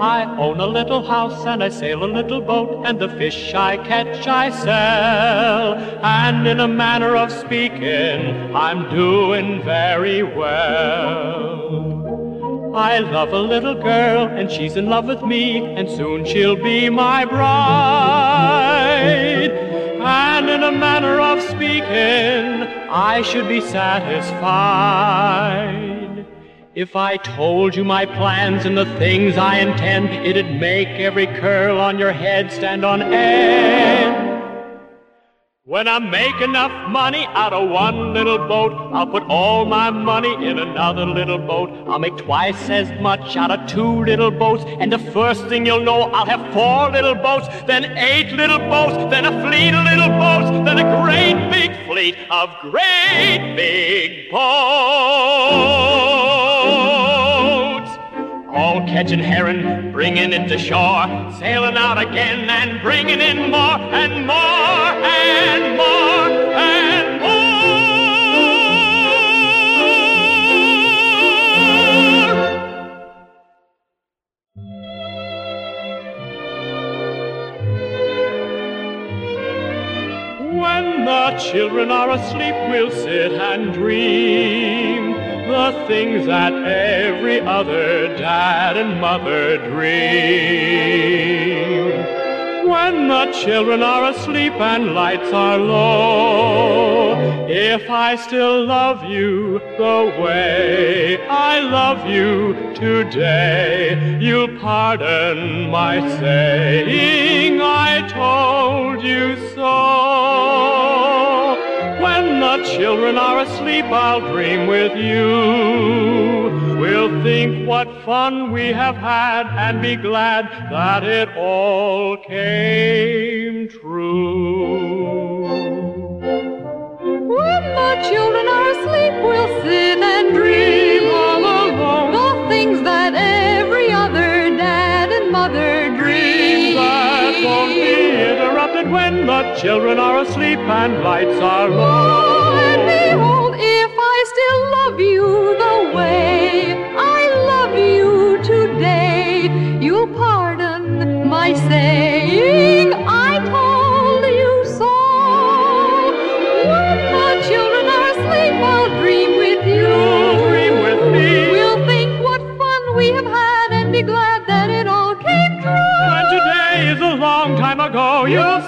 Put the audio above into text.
I own a little house and I sail a little boat, and the fish I catch I sell. And in a manner of speaking, I'm doing very well. I love a little girl, and she's in love with me, and soon she'll be my bride. And in a manner of speaking, I should be satisfied. If I told you my plans and the things I intend, it'd make every curl on your head stand on end. When I make enough money out of one little boat, I'll put all my money in another little boat. I'll make twice as much out of two little boats, and the first thing you'll know, I'll have four little boats, then eight little boats, then a fleet of little boats, then a great big fleet of great big boats catching herring, bringing it to shore, sailing out again and bringing in more and more and more and more. When the children are asleep, we'll sit and dream the things that every other dad and mother dream. When the children are asleep and lights are low, if I still love you the way I love you today, you'll pardon my saying I told you so. When the children are asleep, I'll dream with you. We'll think what fun we have had and be glad that it all came true. When the children are asleep, we'll sit and dream all alone. The things that every other dad and mother dream. That won't be interrupted when the children are asleep and lights are low. Love you the way I love you today, you'll pardon my saying I told you so. When the children are asleep, I'll dream with you. Dream with me. We'll think what fun we have had and be glad that it all came true. When today is a long time ago, you'll